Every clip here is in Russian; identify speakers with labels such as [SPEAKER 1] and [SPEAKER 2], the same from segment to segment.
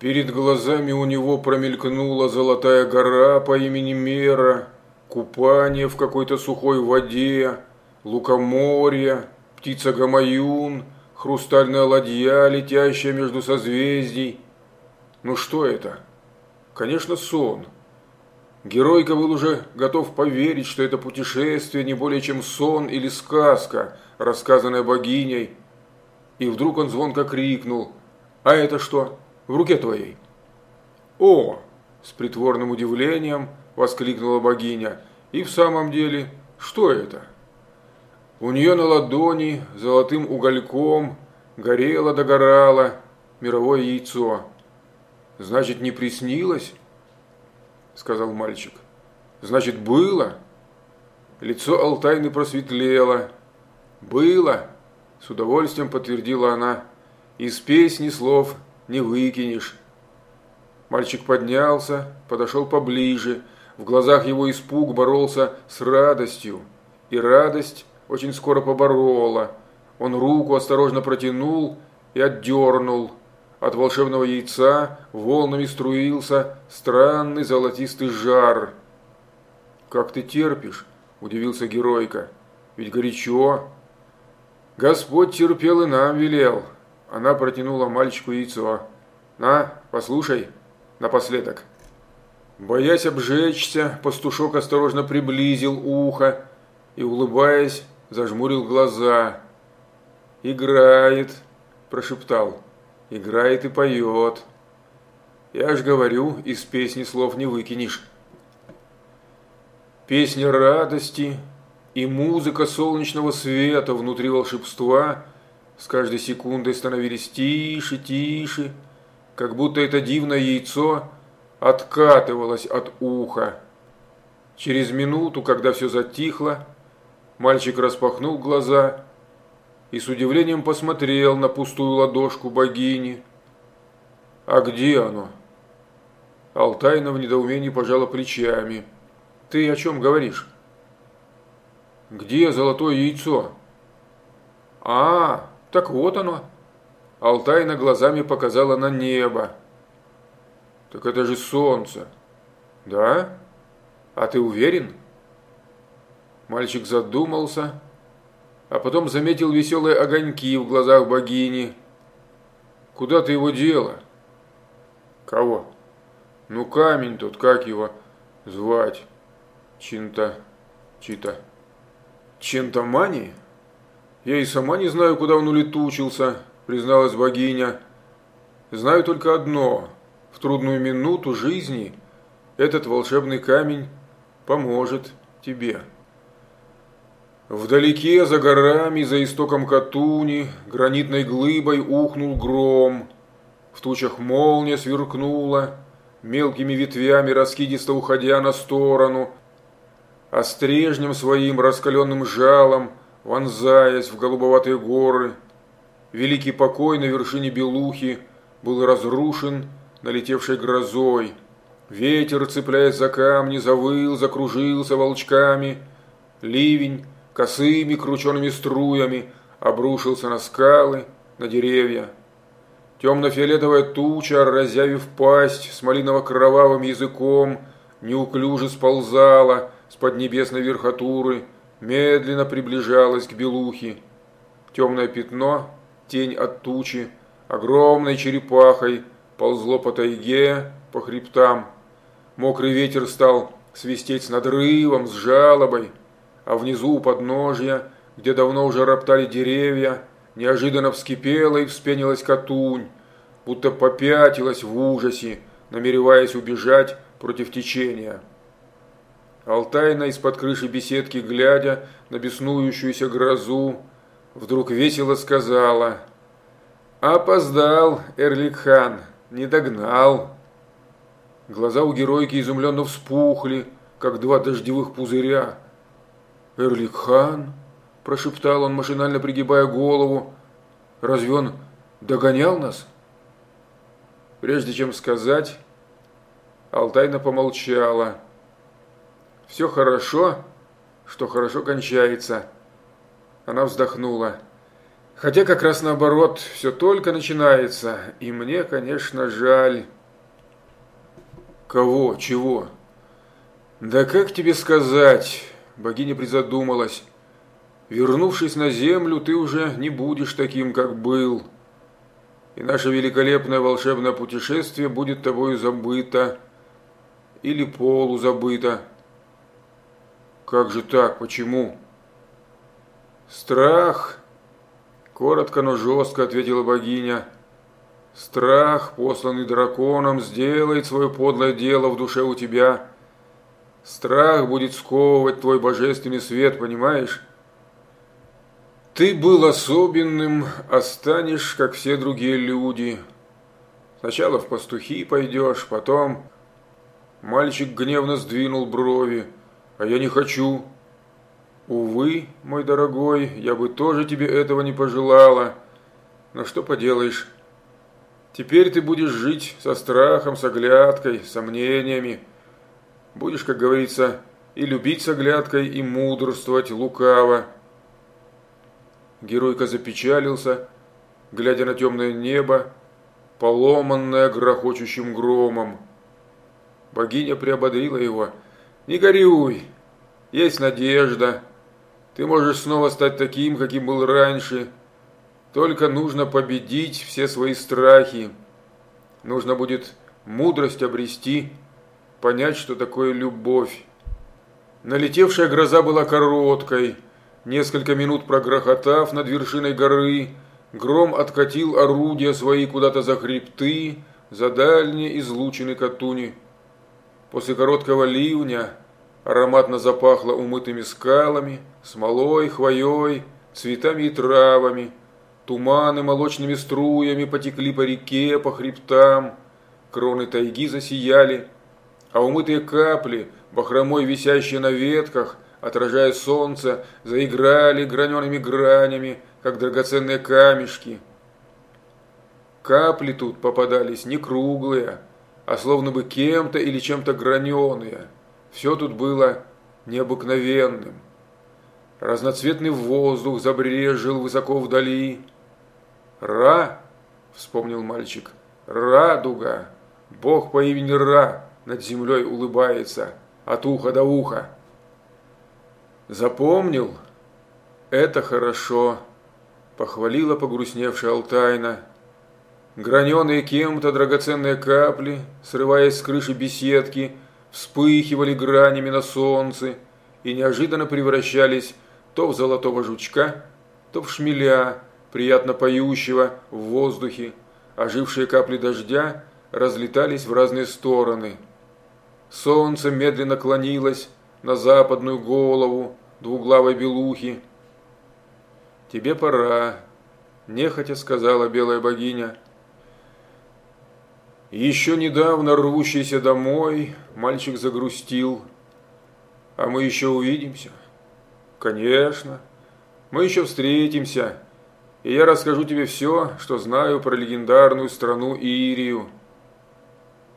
[SPEAKER 1] Перед глазами у него промелькнула золотая гора по имени Мера, купание в какой-то сухой воде, лукоморье, птица Гамаюн, хрустальная ладья, летящая между созвездий. Ну что это? Конечно, сон. Геройка был уже готов поверить, что это путешествие не более чем сон или сказка, рассказанная богиней. И вдруг он звонко крикнул «А это что? В руке твоей?» «О!» – с притворным удивлением воскликнула богиня. «И в самом деле, что это?» У нее на ладони золотым угольком горело догорало мировое яйцо. «Значит, не приснилось?» – сказал мальчик. «Значит, было?» Лицо Алтайны просветлело. «Было!» – с удовольствием подтвердила она. «Из песни слов не выкинешь». Мальчик поднялся, подошел поближе. В глазах его испуг боролся с радостью. И радость очень скоро поборола. Он руку осторожно протянул и отдернул. От волшебного яйца волнами струился странный золотистый жар. «Как ты терпишь?» – удивился геройка. «Ведь горячо». «Господь терпел и нам велел». Она протянула мальчику яйцо. «На, послушай, напоследок». Боясь обжечься, пастушок осторожно приблизил ухо и, улыбаясь, зажмурил глаза. «Играет», – прошептал. «Играет и поет». «Я ж говорю, из песни слов не выкинешь». Песня радости и музыка солнечного света внутри волшебства с каждой секундой становились тише, тише, как будто это дивное яйцо откатывалось от уха. Через минуту, когда все затихло, Мальчик распахнул глаза и с удивлением посмотрел на пустую ладошку богини. «А где оно?» Алтайна в недоумении пожала плечами. «Ты о чем говоришь?» «Где золотое яйцо?» «А, так вот оно!» Алтайна глазами показала на небо. «Так это же солнце!» «Да? А ты уверен?» Мальчик задумался, а потом заметил веселые огоньки в глазах богини. «Куда ты его дела?» «Кого?» «Ну, камень тот, как его звать?» «Чинта... Чита...» «Чентамани?» «Я и сама не знаю, куда он улетучился», призналась богиня. «Знаю только одно. В трудную минуту жизни этот волшебный камень поможет тебе». Вдалеке, за горами, за истоком Катуни, гранитной глыбой ухнул гром. В тучах молния сверкнула, мелкими ветвями раскидисто уходя на сторону, а стрежнем своим раскаленным жалом, вонзаясь в голубоватые горы. Великий покой на вершине Белухи был разрушен налетевшей грозой. Ветер, цепляясь за камни, завыл, закружился волчками. Ливень, косыми крученными струями обрушился на скалы, на деревья. Темно-фиолетовая туча, разъявив пасть с малиново-кровавым языком, неуклюже сползала с поднебесной верхотуры, медленно приближалась к белухе. Темное пятно, тень от тучи, огромной черепахой ползло по тайге, по хребтам. Мокрый ветер стал свистеть с надрывом, с жалобой а внизу у подножья, где давно уже роптали деревья, неожиданно вскипела и вспенилась Катунь, будто попятилась в ужасе, намереваясь убежать против течения. Алтайна из-под крыши беседки, глядя на беснующуюся грозу, вдруг весело сказала «Опоздал, Эрликхан, не догнал». Глаза у геройки изумленно вспухли, как два дождевых пузыря, «Эрликхан?» – прошептал он, машинально пригибая голову. «Разве он догонял нас?» Прежде чем сказать, Алтайна помолчала. «Все хорошо, что хорошо кончается». Она вздохнула. Хотя как раз наоборот, все только начинается, и мне, конечно, жаль. Кого? Чего? Да как тебе сказать? Богиня призадумалась. Вернувшись на землю, ты уже не будешь таким, как был. И наше великолепное волшебное путешествие будет тобою забыто. Или полузабыто. Как же так? Почему? Страх Коротко, но жестко ответила богиня. Страх, посланный драконом, сделает свое подлое дело в душе у тебя. Страх будет сковывать твой божественный свет, понимаешь? Ты был особенным, а как все другие люди. Сначала в пастухи пойдешь, потом... Мальчик гневно сдвинул брови. А я не хочу. Увы, мой дорогой, я бы тоже тебе этого не пожелала. Но что поделаешь? Теперь ты будешь жить со страхом, с оглядкой, сомнениями. Будешь, как говорится, и любить с оглядкой, и мудрствовать лукаво. Геройка запечалился, глядя на темное небо, поломанное грохочущим громом. Богиня приободрила его. «Не горюй, есть надежда». Ты можешь снова стать таким, каким был раньше. Только нужно победить все свои страхи. Нужно будет мудрость обрести, понять, что такое любовь. Налетевшая гроза была короткой. Несколько минут прогрохотав над вершиной горы, гром откатил орудия свои куда-то за хребты, за дальние излучины Катуни. После короткого ливня Ароматно запахло умытыми скалами, смолой, хвоей, цветами и травами. Туманы молочными струями потекли по реке, по хребтам. Кроны тайги засияли, а умытые капли, бахромой висящие на ветках, отражая солнце, заиграли гранеными гранями, как драгоценные камешки. Капли тут попадались не круглые, а словно бы кем-то или чем-то граненые – все тут было необыкновенным. Разноцветный воздух забрежил высоко вдали. «Ра!» – вспомнил мальчик. «Радуга! Бог по имени Ра над землей улыбается, от уха до уха!» «Запомнил? Это хорошо!» – похвалила погрустневшая Алтайна. Граненые кем-то драгоценные капли, срываясь с крыши беседки – вспыхивали гранями на солнце и неожиданно превращались то в золотого жучка, то в шмеля, приятно поющего в воздухе. Ожившие капли дождя разлетались в разные стороны. Солнце медленно клонилось на западную голову двуглавой белухи. «Тебе пора», – нехотя сказала белая богиня – еще недавно рвущийся домой, мальчик загрустил. А мы еще увидимся? Конечно. Мы еще встретимся. И я расскажу тебе все, что знаю про легендарную страну Ирию.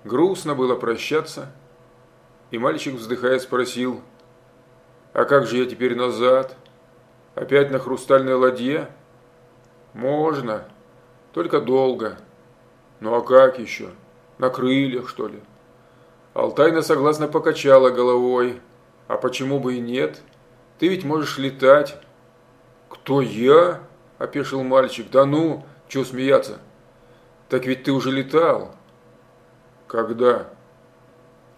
[SPEAKER 1] Грустно было прощаться. И мальчик, вздыхая, спросил, «А как же я теперь назад? Опять на хрустальной ладье?» «Можно, только долго. Ну а как еще?» На крыльях, что ли? Алтайна согласно покачала головой. А почему бы и нет? Ты ведь можешь летать. Кто я? Опешил мальчик. Да ну, чего смеяться? Так ведь ты уже летал. Когда?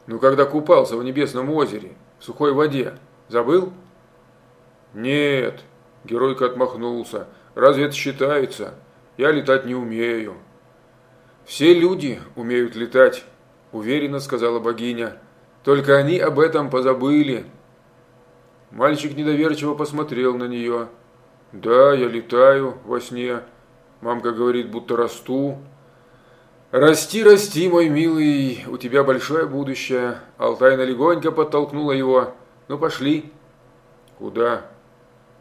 [SPEAKER 1] Ну, когда купался в небесном озере, в сухой воде. Забыл? Нет, геройка отмахнулся. Разве это считается? Я летать не умею. «Все люди умеют летать», – уверенно сказала богиня. «Только они об этом позабыли». Мальчик недоверчиво посмотрел на нее. «Да, я летаю во сне. Мамка говорит, будто расту». «Расти, расти, мой милый, у тебя большое будущее». Алтайна легонько подтолкнула его. «Ну, пошли». «Куда?»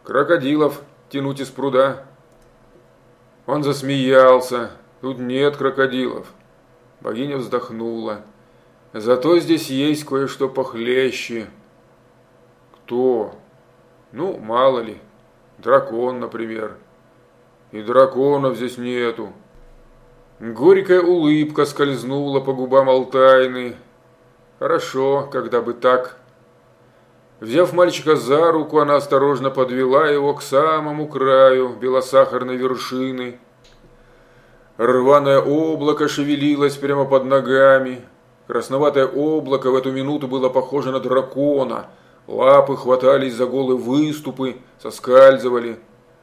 [SPEAKER 1] «Крокодилов тянуть из пруда». Он засмеялся. Тут нет крокодилов. Богиня вздохнула. Зато здесь есть кое-что похлеще. Кто? Ну, мало ли. Дракон, например. И драконов здесь нету. Горькая улыбка скользнула по губам Алтайны. Хорошо, когда бы так. Взяв мальчика за руку, она осторожно подвела его к самому краю белосахарной вершины. Рваное облако шевелилось прямо под ногами. Красноватое облако в эту минуту было похоже на дракона. Лапы хватались за голые выступы, соскальзывали.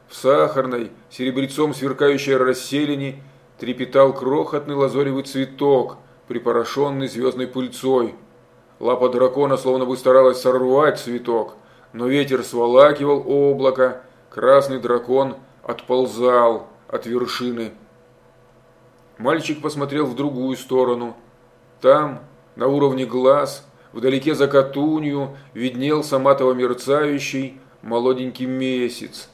[SPEAKER 1] В сахарной, серебрецом сверкающей расселине трепетал крохотный лазоревый цветок, припорошенный звездной пыльцой. Лапа дракона словно бы старалась сорвать цветок, но ветер сволакивал облако, красный дракон отползал от вершины. Мальчик посмотрел в другую сторону. Там, на уровне глаз, вдалеке за Катунью, виднелся матово-мерцающий молоденький месяц.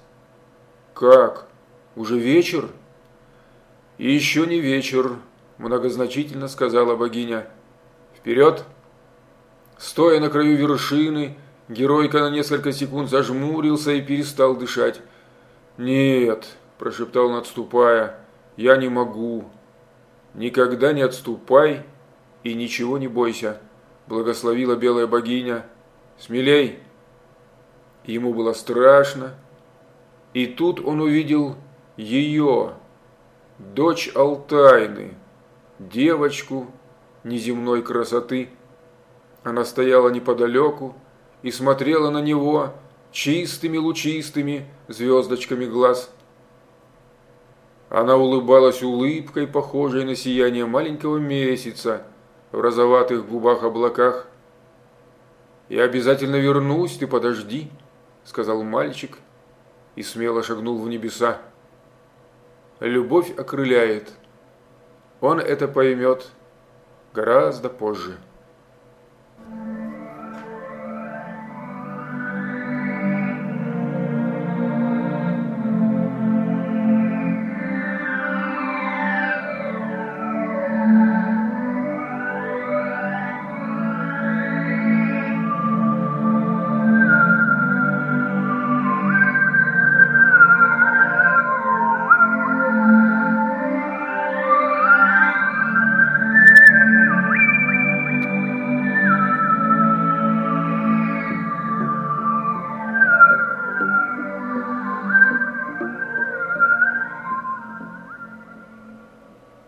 [SPEAKER 1] «Как? Уже вечер?» «И еще не вечер», – многозначительно сказала богиня. «Вперед!» Стоя на краю вершины, геройка на несколько секунд зажмурился и перестал дышать. «Нет», – прошептал он, отступая, – «я не могу». «Никогда не отступай и ничего не бойся», – благословила белая богиня. «Смелей!» Ему было страшно, и тут он увидел ее, дочь Алтайны, девочку неземной красоты. Она стояла неподалеку и смотрела на него чистыми лучистыми звездочками глаз. Она улыбалась улыбкой, похожей на сияние маленького месяца в розоватых губах облаках. «Я обязательно вернусь, ты подожди», — сказал мальчик и смело шагнул в небеса. Любовь окрыляет. Он это поймет гораздо позже.